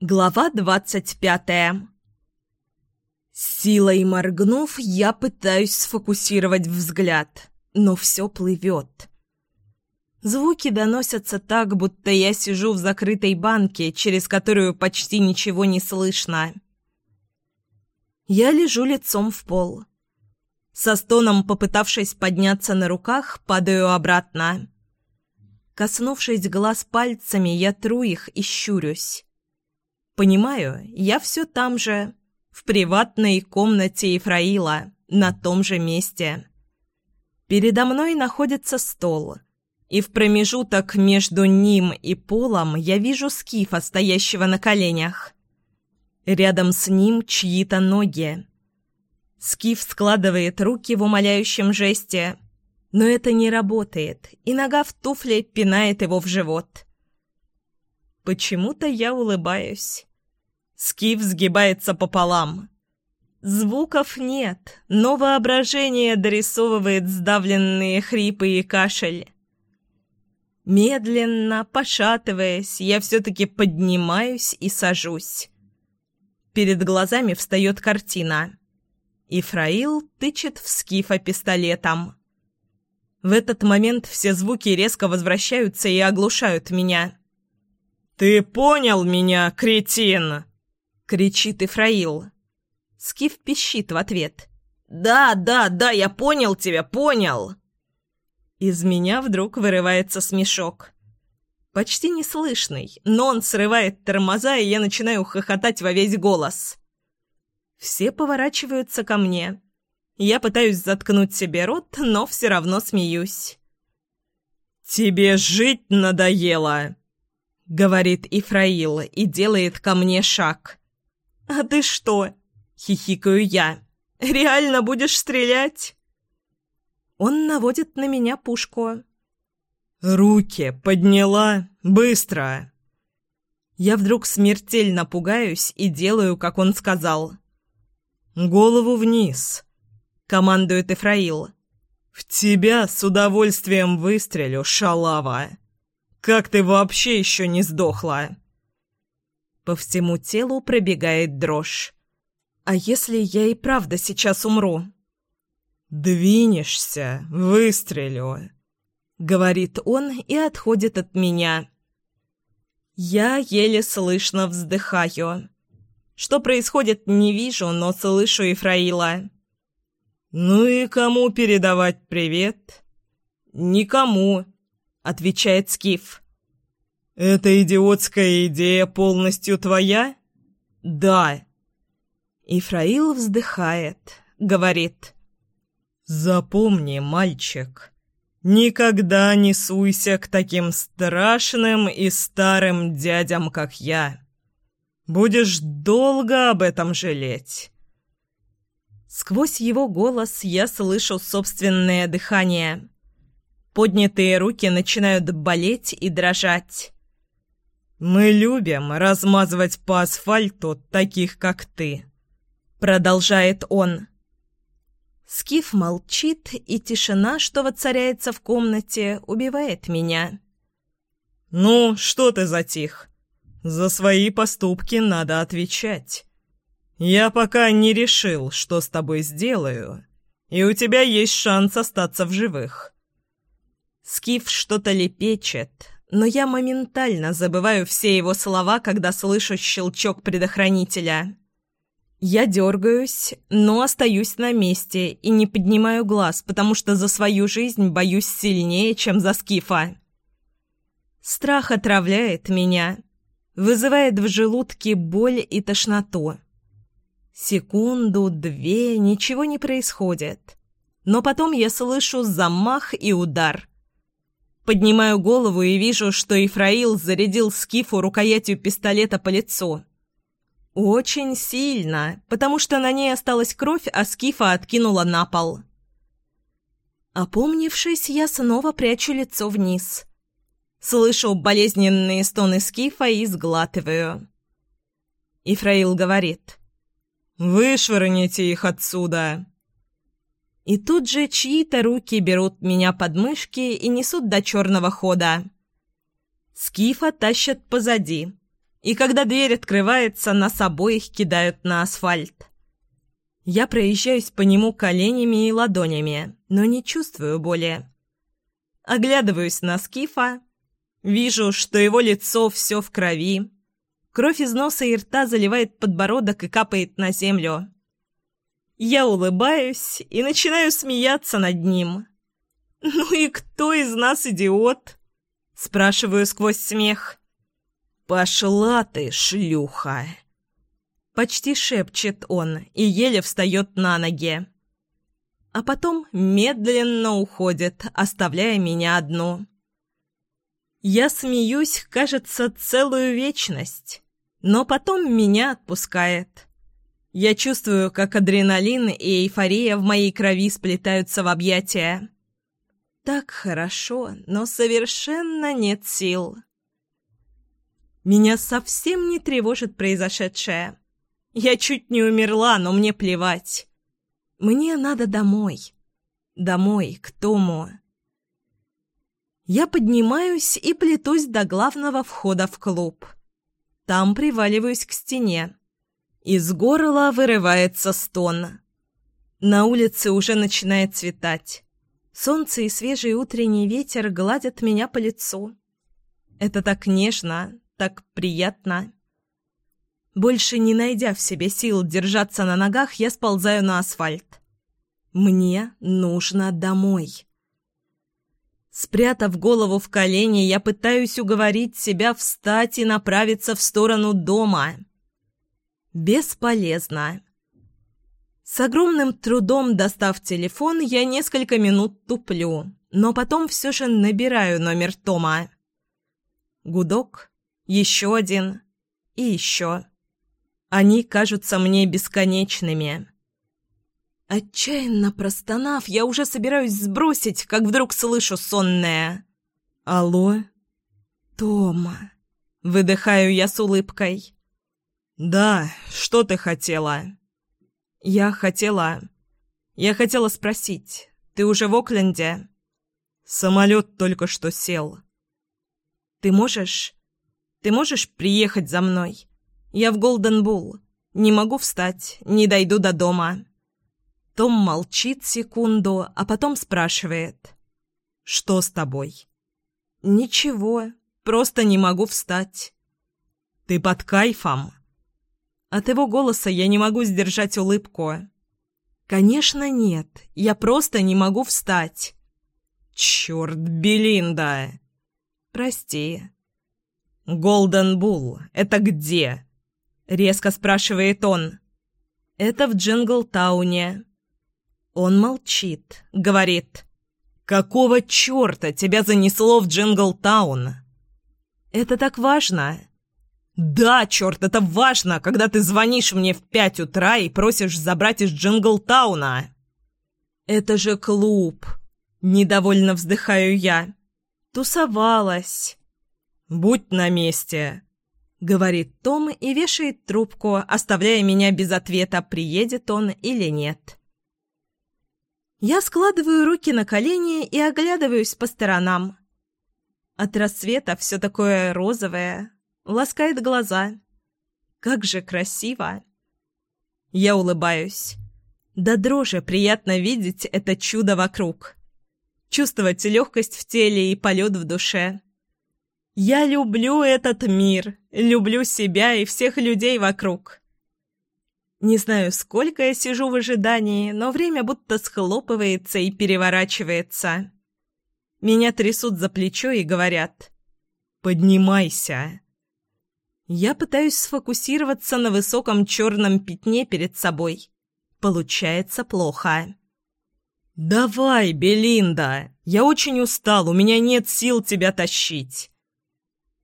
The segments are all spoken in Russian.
Глава двадцать пятая Силой моргнув, я пытаюсь сфокусировать взгляд, но все плывет. Звуки доносятся так, будто я сижу в закрытой банке, через которую почти ничего не слышно. Я лежу лицом в пол. Со стоном, попытавшись подняться на руках, падаю обратно. Коснувшись глаз пальцами, я тру их и щурюсь. Понимаю, я все там же, в приватной комнате Ефраила, на том же месте. Передо мной находится стол, и в промежуток между ним и полом я вижу скифа, стоящего на коленях. Рядом с ним чьи-то ноги. Скиф складывает руки в умоляющем жесте, но это не работает, и нога в туфле пинает его в живот. Почему-то я улыбаюсь. Скиф сгибается пополам. Звуков нет, но воображение дорисовывает сдавленные хрипы и кашель. Медленно, пошатываясь, я все-таки поднимаюсь и сажусь. Перед глазами встает картина. Ифраил тычет в скифа пистолетом. В этот момент все звуки резко возвращаются и оглушают меня. «Ты понял меня, кретин?» Кричит Ифраил. Скиф пищит в ответ. «Да, да, да, я понял тебя, понял!» Из меня вдруг вырывается смешок. Почти неслышный, но он срывает тормоза, и я начинаю хохотать во весь голос. Все поворачиваются ко мне. Я пытаюсь заткнуть себе рот, но все равно смеюсь. «Тебе жить надоело!» — говорит Ифраил и делает ко мне шаг. «А ты что?» — хихикаю я. «Реально будешь стрелять?» Он наводит на меня пушку. «Руки подняла! Быстро!» Я вдруг смертельно пугаюсь и делаю, как он сказал. «Голову вниз!» — командует Эфраил. «В тебя с удовольствием выстрелю, шалава! Как ты вообще еще не сдохла?» По всему телу пробегает дрожь. «А если я и правда сейчас умру?» «Двинешься, выстрелю», — говорит он и отходит от меня. Я еле слышно вздыхаю. Что происходит, не вижу, но слышу Ефраила. «Ну и кому передавать привет?» «Никому», — отвечает Скиф. «Эта идиотская идея полностью твоя?» «Да». Ифраил вздыхает, говорит. «Запомни, мальчик, никогда не суйся к таким страшным и старым дядям, как я. Будешь долго об этом жалеть». Сквозь его голос я слышу собственное дыхание. Поднятые руки начинают болеть и дрожать. «Мы любим размазывать по асфальту таких, как ты», — продолжает он. Скиф молчит, и тишина, что воцаряется в комнате, убивает меня. «Ну, что ты затих? За свои поступки надо отвечать. Я пока не решил, что с тобой сделаю, и у тебя есть шанс остаться в живых». Скиф что-то лепечет, но я моментально забываю все его слова, когда слышу щелчок предохранителя. Я дергаюсь, но остаюсь на месте и не поднимаю глаз, потому что за свою жизнь боюсь сильнее, чем за Скифа. Страх отравляет меня, вызывает в желудке боль и тошноту. Секунду, две, ничего не происходит. Но потом я слышу замах и удар. Поднимаю голову и вижу, что Ифраил зарядил Скифу рукоятью пистолета по лицу. Очень сильно, потому что на ней осталась кровь, а Скифа откинула на пол. Опомнившись, я снова прячу лицо вниз. Слышу болезненные стоны Скифа и сглатываю. Ифраил говорит. «Вышвырните их отсюда!» И тут же чьи-то руки берут меня под мышки и несут до черного хода. Скифа тащат позади. И когда дверь открывается, нас обоих кидают на асфальт. Я проезжаюсь по нему коленями и ладонями, но не чувствую боли. Оглядываюсь на Скифа, вижу, что его лицо все в крови. Кровь из носа и рта заливает подбородок и капает на землю. Я улыбаюсь и начинаю смеяться над ним. «Ну и кто из нас идиот?» Спрашиваю сквозь смех. «Пошла ты, шлюха!» Почти шепчет он и еле встает на ноги. А потом медленно уходит, оставляя меня одну. Я смеюсь, кажется, целую вечность, но потом меня отпускает. Я чувствую, как адреналин и эйфория в моей крови сплетаются в объятия. Так хорошо, но совершенно нет сил. Меня совсем не тревожит произошедшее. Я чуть не умерла, но мне плевать. Мне надо домой. Домой, к Тому. Я поднимаюсь и плетусь до главного входа в клуб. Там приваливаюсь к стене. Из горла вырывается стон. На улице уже начинает цветать. Солнце и свежий утренний ветер гладят меня по лицу. Это так нежно, так приятно. Больше не найдя в себе сил держаться на ногах, я сползаю на асфальт. Мне нужно домой. Спрятав голову в колени, я пытаюсь уговорить себя встать и направиться в сторону дома. Бесполезно. С огромным трудом достав телефон, я несколько минут туплю, но потом все же набираю номер Тома. Гудок, еще один и еще. Они кажутся мне бесконечными. Отчаянно простонав, я уже собираюсь сбросить, как вдруг слышу сонное. «Алло?» «Тома», — выдыхаю я с улыбкой. «Да, что ты хотела?» «Я хотела... Я хотела спросить, ты уже в Окленде?» «Самолет только что сел». «Ты можешь... Ты можешь приехать за мной? Я в Голден Булл. Не могу встать, не дойду до дома». Том молчит секунду, а потом спрашивает. «Что с тобой?» «Ничего, просто не могу встать». «Ты под кайфом?» От его голоса я не могу сдержать улыбку. «Конечно нет, я просто не могу встать». «Черт, Белинда!» «Прости». «Голден Булл, это где?» — резко спрашивает он. «Это в Джинглтауне». Он молчит, говорит. «Какого черта тебя занесло в Джинглтаун?» «Это так важно!» «Да, черт, это важно, когда ты звонишь мне в пять утра и просишь забрать из Джинглтауна!» «Это же клуб!» Недовольно вздыхаю я. «Тусовалась!» «Будь на месте!» — говорит Том и вешает трубку, оставляя меня без ответа, приедет он или нет. Я складываю руки на колени и оглядываюсь по сторонам. От рассвета все такое розовое, ласкает глаза. Как же красиво! Я улыбаюсь. До дрожи приятно видеть это чудо вокруг. Чувствовать легкость в теле и полет в душе. Я люблю этот мир, люблю себя и всех людей вокруг. Не знаю, сколько я сижу в ожидании, но время будто схлопывается и переворачивается. Меня трясут за плечо и говорят «Поднимайся». Я пытаюсь сфокусироваться на высоком черном пятне перед собой. Получается плохо. «Давай, Белинда! Я очень устал, у меня нет сил тебя тащить!»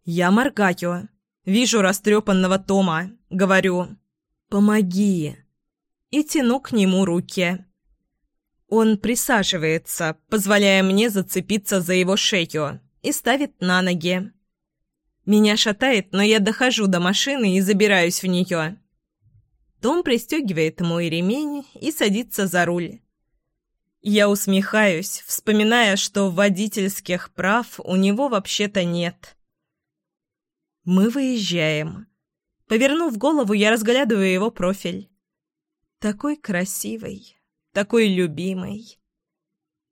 Я моргаю. Вижу растрепанного Тома. Говорю «Помоги!» и тяну к нему руки. Он присаживается, позволяя мне зацепиться за его шею, и ставит на ноги. Меня шатает, но я дохожу до машины и забираюсь в нее. Том пристегивает мой ремень и садится за руль. Я усмехаюсь, вспоминая, что водительских прав у него вообще-то нет. Мы выезжаем. Повернув голову, я разглядываю его профиль. Такой красивый, такой любимый.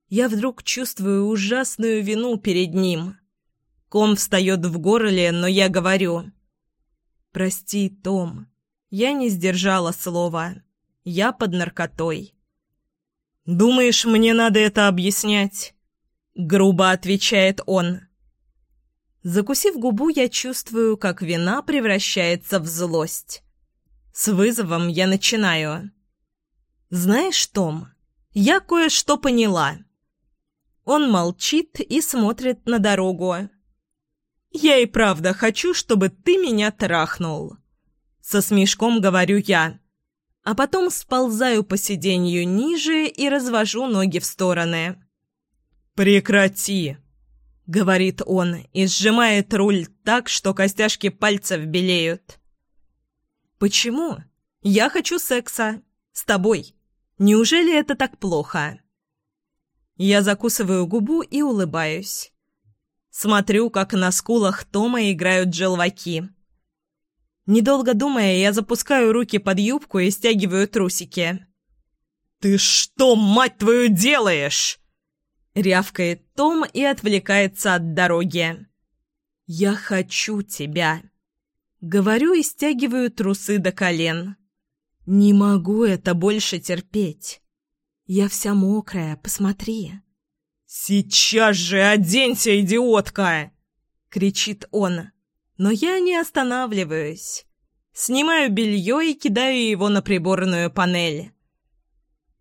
Я вдруг чувствую ужасную вину перед ним. Ком встает в горле, но я говорю. «Прости, Том, я не сдержала слова. Я под наркотой». «Думаешь, мне надо это объяснять?» Грубо отвечает он. Закусив губу, я чувствую, как вина превращается в злость. С вызовом я начинаю. «Знаешь, Том, я кое-что поняла». Он молчит и смотрит на дорогу. «Я и правда хочу, чтобы ты меня трахнул». Со смешком говорю я. А потом сползаю по сиденью ниже и развожу ноги в стороны. «Прекрати!» — говорит он и сжимает руль так, что костяшки пальцев белеют. «Почему? Я хочу секса. С тобой. Неужели это так плохо?» Я закусываю губу и улыбаюсь. Смотрю, как на скулах Тома играют желваки. Недолго думая, я запускаю руки под юбку и стягиваю трусики. «Ты что, мать твою, делаешь?» Рявкает Том и отвлекается от дороги. «Я хочу тебя!» Говорю и стягиваю трусы до колен. «Не могу это больше терпеть. Я вся мокрая, посмотри». «Сейчас же оденься, идиотка!» — кричит он. Но я не останавливаюсь. Снимаю белье и кидаю его на приборную панель.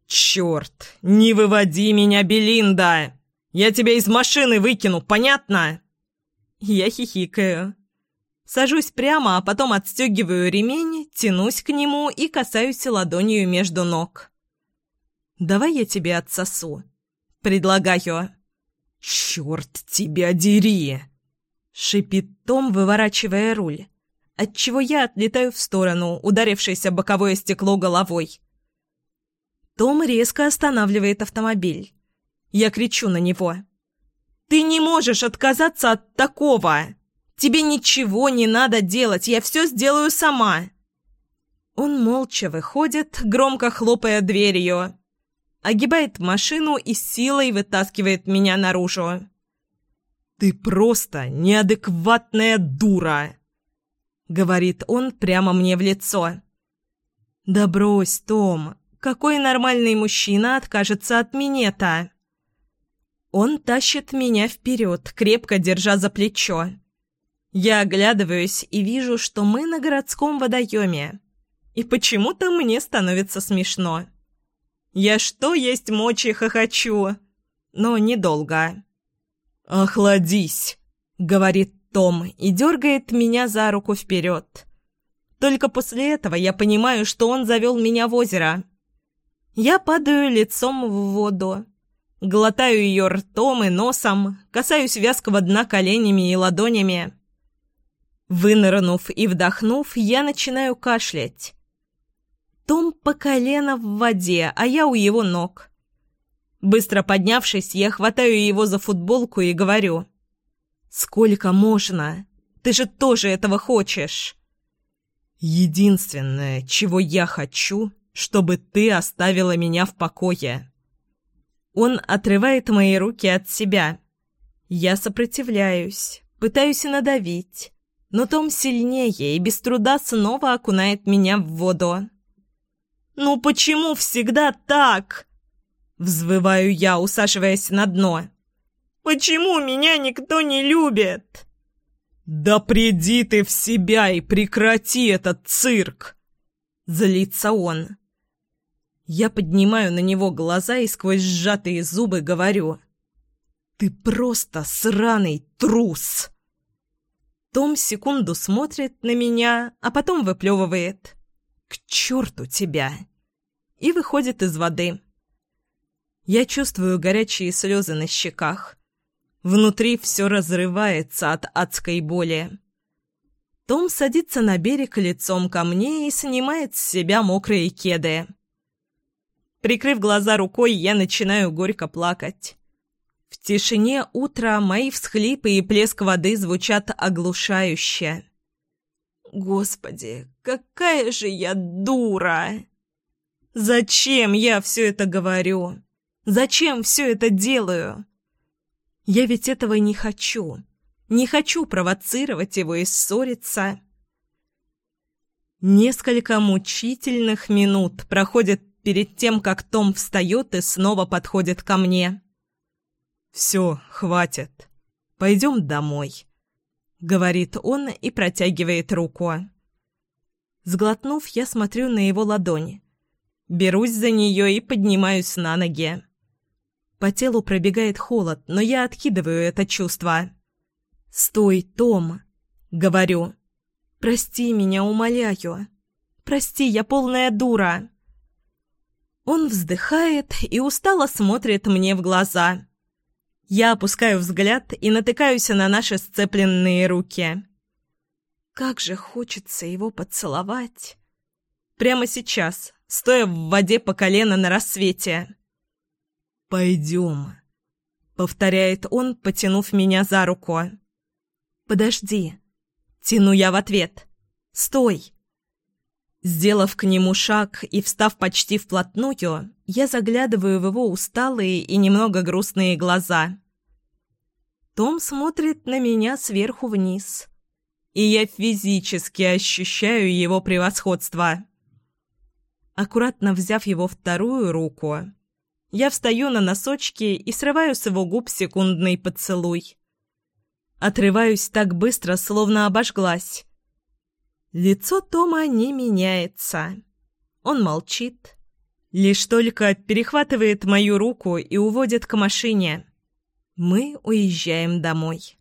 «Черт! Не выводи меня, Белинда! Я тебя из машины выкину, понятно?» Я хихикаю. Сажусь прямо, а потом отстегиваю ремень, тянусь к нему и касаюсь ладонью между ног. «Давай я тебе отсосу», — предлагаю. «Черт тебя дери!» — шипит Том, выворачивая руль, отчего я отлетаю в сторону, ударившись о боковое стекло головой. Том резко останавливает автомобиль. Я кричу на него. «Ты не можешь отказаться от такого! Тебе ничего не надо делать, я все сделаю сама!» Он молча выходит, громко хлопая дверью огибает машину и силой вытаскивает меня наружу. «Ты просто неадекватная дура!» — говорит он прямо мне в лицо. «Да брось, Том, какой нормальный мужчина откажется от минета?» Он тащит меня вперед, крепко держа за плечо. Я оглядываюсь и вижу, что мы на городском водоеме. И почему-то мне становится смешно. Я что есть мочи хохочу, но недолго. «Охладись», — говорит Том и дергает меня за руку вперед. Только после этого я понимаю, что он завел меня в озеро. Я падаю лицом в воду, глотаю ее ртом и носом, касаюсь вязкого дна коленями и ладонями. Вынырнув и вдохнув, я начинаю кашлять. Том по колено в воде, а я у его ног. Быстро поднявшись, я хватаю его за футболку и говорю. «Сколько можно? Ты же тоже этого хочешь!» «Единственное, чего я хочу, чтобы ты оставила меня в покое». Он отрывает мои руки от себя. Я сопротивляюсь, пытаюсь надавить, но Том сильнее и без труда снова окунает меня в воду. «Ну почему всегда так?» Взвываю я, усаживаясь на дно. «Почему меня никто не любит?» «Да приди ты в себя и прекрати этот цирк!» Злится он. Я поднимаю на него глаза и сквозь сжатые зубы говорю. «Ты просто сраный трус!» Том секунду смотрит на меня, а потом выплевывает. «К черту тебя!» И выходит из воды. Я чувствую горячие слезы на щеках. Внутри все разрывается от адской боли. Том садится на берег лицом ко мне и снимает с себя мокрые кеды. Прикрыв глаза рукой, я начинаю горько плакать. В тишине утра мои всхлипы и плеск воды звучат оглушающе, Господи, какая же я дура! Зачем я все это говорю? Зачем все это делаю? Я ведь этого не хочу. Не хочу провоцировать его и ссориться. Несколько мучительных минут проходят перед тем, как Том встает и снова подходит ко мне. «Все, хватит. Пойдем домой», — говорит он и протягивает руку. Сглотнув, я смотрю на его ладони. Берусь за нее и поднимаюсь на ноги. По телу пробегает холод, но я откидываю это чувство. «Стой, Том!» — говорю. «Прости меня, умоляю. Прости, я полная дура». Он вздыхает и устало смотрит мне в глаза. Я опускаю взгляд и натыкаюсь на наши сцепленные руки. Как же хочется его поцеловать. Прямо сейчас, стоя в воде по колено на рассвете. «Пойдем», — повторяет он, потянув меня за руку. «Подожди», Тяну я в ответ. «Стой!» Сделав к нему шаг и встав почти вплотную, я заглядываю в его усталые и немного грустные глаза. Том смотрит на меня сверху вниз, и я физически ощущаю его превосходство. Аккуратно взяв его вторую руку, я встаю на носочки и срываю с его губ секундный поцелуй. Отрываюсь так быстро, словно обожглась. Лицо Тома не меняется. Он молчит. Лишь только перехватывает мою руку и уводит к машине. Мы уезжаем домой.